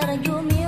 that you mean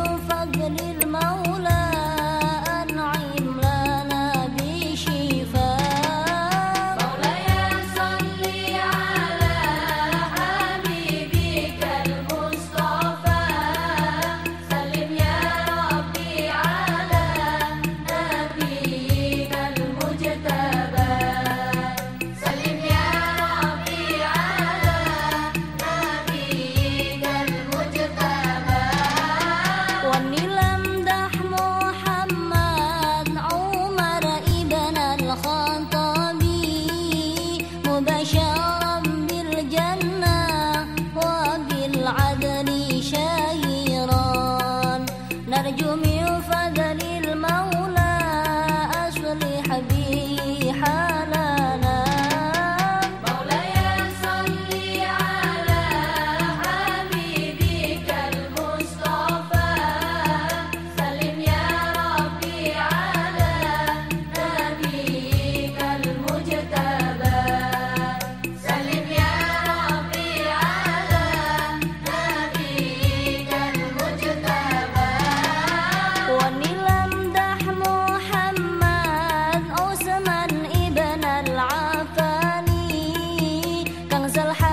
زال حال